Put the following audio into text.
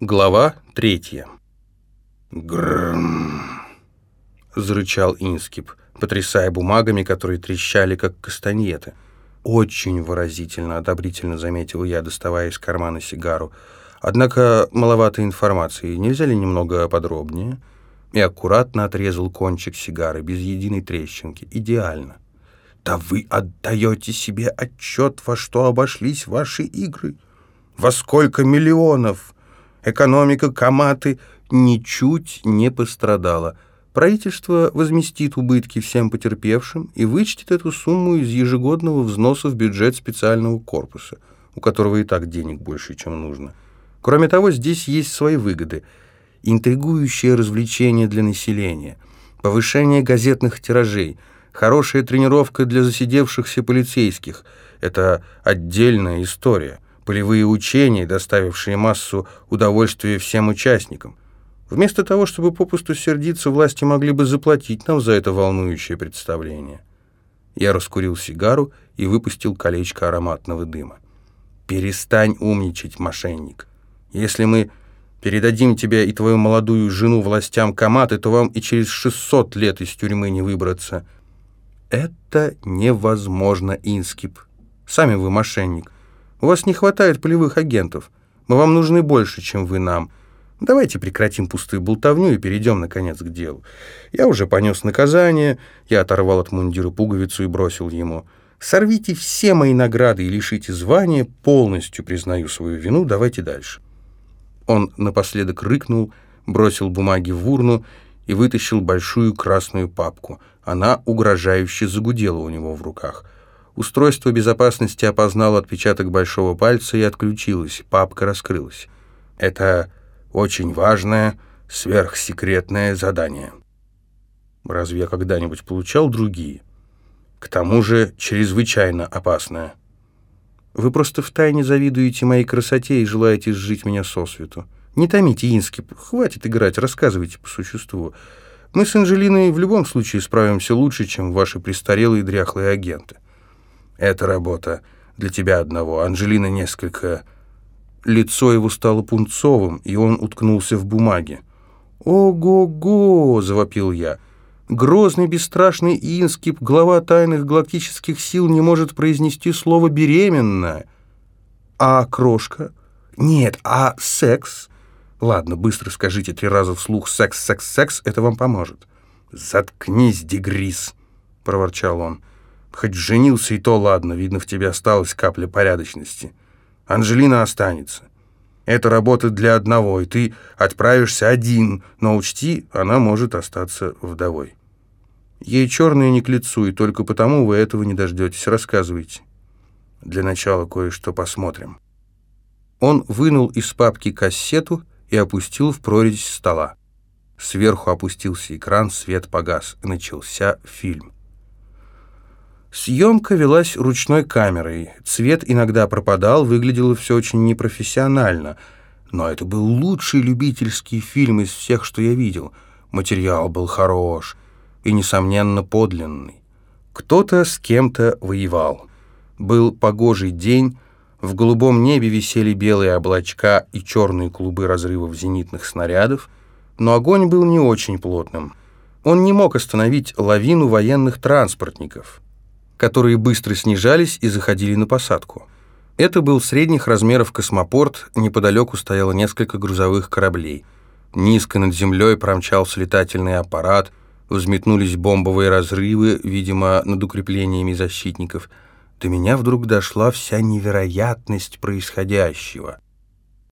Глава третья. «Грррм!» — зарычал Инскип, потрясая бумагами, которые трещали, как кастаньеты. «Очень выразительно, одобрительно заметил я, доставая из кармана сигару. Однако маловато информации. Нельзя ли немного подробнее?» И аккуратно отрезал кончик сигары, без единой трещинки. Идеально. «Да вы отдаете себе отчет, во что обошлись ваши игры? Во сколько миллионов?» Экономика Каматы ничуть не пострадала. Правительство возместит убытки всем потерпевшим и вычтет эту сумму из ежегодного взноса в бюджет специального корпуса, у которого и так денег больше, чем нужно. Кроме того, здесь есть свои выгоды. Интригующее развлечение для населения, повышение газетных тиражей, хорошая тренировка для засидевшихся полицейских – это отдельная история полевые учения, доставившие массу удовольствия всем участникам. Вместо того, чтобы попусту сердиться, власти могли бы заплатить нам за это волнующее представление. Я раскурил сигару и выпустил колечко ароматного дыма. «Перестань умничать, мошенник. Если мы передадим тебя и твою молодую жену властям Каматы, то вам и через 600 лет из тюрьмы не выбраться». «Это невозможно, Инскип. Сами вы мошенник. У вас не хватает полевых агентов. Мы вам нужны больше, чем вы нам. Давайте прекратим пустую болтовню и перейдем, наконец, к делу. Я уже понес наказание, я оторвал от мундира пуговицу и бросил ему. Сорвите все мои награды и лишите звания, полностью признаю свою вину, давайте дальше. Он напоследок рыкнул, бросил бумаги в урну и вытащил большую красную папку. Она угрожающе загудела у него в руках — Устройство безопасности опознало отпечаток большого пальца и отключилось. Папка раскрылась. Это очень важное, сверхсекретное задание. Разве я когда-нибудь получал другие? К тому же чрезвычайно опасное. Вы просто втайне завидуете моей красоте и желаете сжить меня сосвету. Не томите, Ински, хватит играть, рассказывайте по существу. Мы с Анжелиной в любом случае справимся лучше, чем ваши престарелые дряхлые агенты. Эта работа для тебя одного. Анжелина несколько... Лицо его стало пунцовым, и он уткнулся в бумаге. «Ого-го!» — завопил я. Грозный, бесстрашный Инскип, глава тайных галактических сил, не может произнести слово «беременная». А крошка? Нет, а секс? Ладно, быстро скажите три раза вслух «секс, секс, секс», это вам поможет. «Заткнись, Дегрис!» — проворчал он. Хоть женился и то ладно, видно, в тебе осталась капля порядочности. Анжелина останется. Это работа для одного, и ты отправишься один, но учти, она может остаться вдовой. Ей черное не к лицу, и только потому вы этого не дождетесь. Рассказывайте. Для начала кое-что посмотрим. Он вынул из папки кассету и опустил в прорезь стола. Сверху опустился экран, свет погас. Начался фильм. Съемка велась ручной камерой. Цвет иногда пропадал, выглядело все очень непрофессионально. Но это был лучший любительский фильм из всех, что я видел. Материал был хорош и, несомненно, подлинный. Кто-то с кем-то воевал. Был погожий день, в голубом небе висели белые облачка и черные клубы разрывов зенитных снарядов, но огонь был не очень плотным. Он не мог остановить лавину военных транспортников — которые быстро снижались и заходили на посадку. Это был средних размеров космопорт, неподалеку стояло несколько грузовых кораблей. Низко над землей промчался летательный аппарат, взметнулись бомбовые разрывы, видимо, над укреплениями защитников. До меня вдруг дошла вся невероятность происходящего.